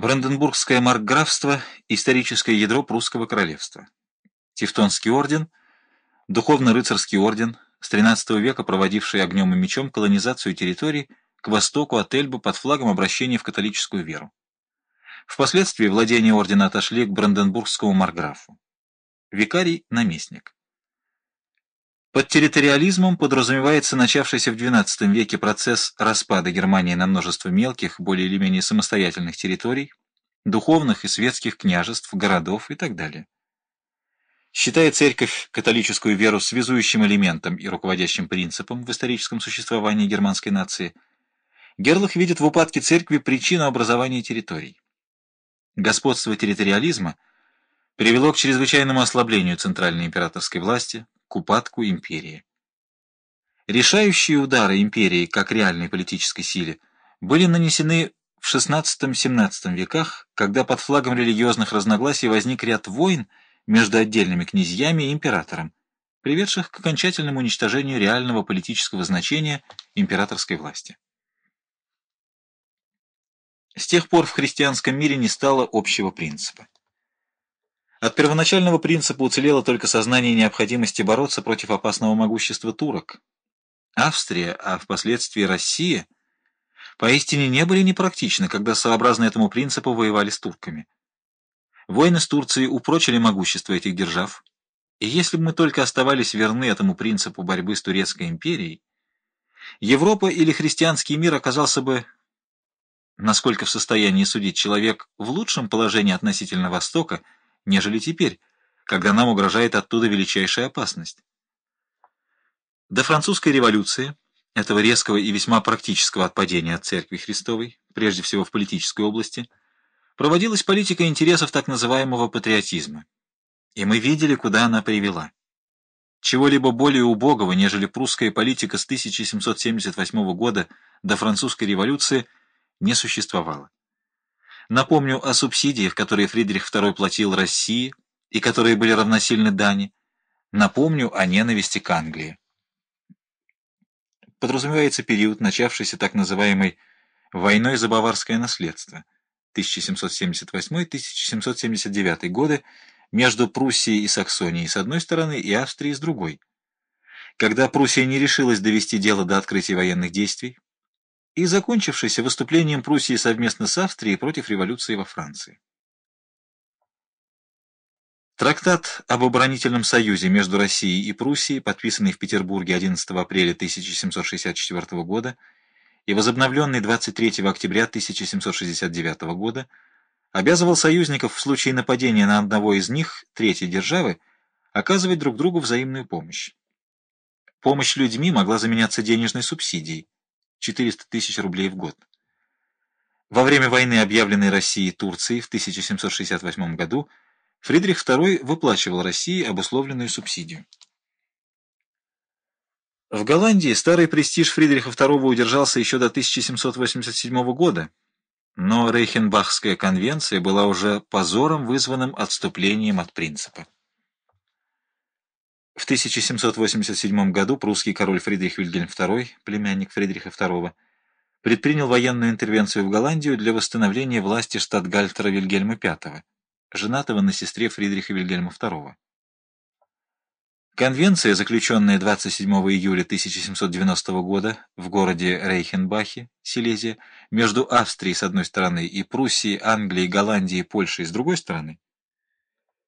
Бранденбургское маркграфство – историческое ядро прусского королевства. Тевтонский орден – духовно-рыцарский орден, с XIII века проводивший огнем и мечом колонизацию территорий к востоку от Эльбы под флагом обращения в католическую веру. Впоследствии владения ордена отошли к Бранденбургскому марграфу. Викарий – наместник. Под территориализмом подразумевается начавшийся в XII веке процесс распада Германии на множество мелких, более или менее самостоятельных территорий, духовных и светских княжеств, городов и так далее. Считая церковь католическую веру связующим элементом и руководящим принципом в историческом существовании германской нации, Герлах видит в упадке церкви причину образования территорий. Господство территориализма привело к чрезвычайному ослаблению центральной императорской власти, к упадку империи. Решающие удары империи как реальной политической силе были нанесены в XVI-XVII веках, когда под флагом религиозных разногласий возник ряд войн между отдельными князьями и императором, приведших к окончательному уничтожению реального политического значения императорской власти. С тех пор в христианском мире не стало общего принципа. От первоначального принципа уцелело только сознание необходимости бороться против опасного могущества турок. Австрия, а впоследствии Россия, поистине не были непрактичны, когда сообразно этому принципу воевали с турками. Войны с Турцией упрочили могущество этих держав, и если бы мы только оставались верны этому принципу борьбы с Турецкой империей, Европа или христианский мир оказался бы, насколько в состоянии судить человек, в лучшем положении относительно Востока, нежели теперь, когда нам угрожает оттуда величайшая опасность. До французской революции, этого резкого и весьма практического отпадения от Церкви Христовой, прежде всего в политической области, проводилась политика интересов так называемого патриотизма. И мы видели, куда она привела. Чего-либо более убогого, нежели прусская политика с 1778 года до французской революции, не существовало. Напомню о субсидиях, которые Фридрих II платил России и которые были равносильны дани. Напомню о ненависти к Англии. Подразумевается период, начавшийся так называемой «войной за баварское наследство» 1778-1779 годы между Пруссией и Саксонией с одной стороны и Австрией с другой. Когда Пруссия не решилась довести дело до открытия военных действий, и закончившийся выступлением Пруссии совместно с Австрией против революции во Франции. Трактат об оборонительном союзе между Россией и Пруссией, подписанный в Петербурге 11 апреля 1764 года и возобновленный 23 октября 1769 года, обязывал союзников в случае нападения на одного из них, третьей державы, оказывать друг другу взаимную помощь. Помощь людьми могла заменяться денежной субсидией. 400 тысяч рублей в год. Во время войны, объявленной Россией и Турцией в 1768 году, Фридрих II выплачивал России обусловленную субсидию. В Голландии старый престиж Фридриха II удержался еще до 1787 года, но Рейхенбахская конвенция была уже позором, вызванным отступлением от принципа. В 1787 году прусский король Фридрих Вильгельм II, племянник Фридриха II, предпринял военную интервенцию в Голландию для восстановления власти штатгальтера Вильгельма V, женатого на сестре Фридриха Вильгельма II. Конвенция, заключенная 27 июля 1790 года в городе Рейхенбахе, Силезия, между Австрией с одной стороны и Пруссией, Англией, Голландией и Польшей с другой стороны,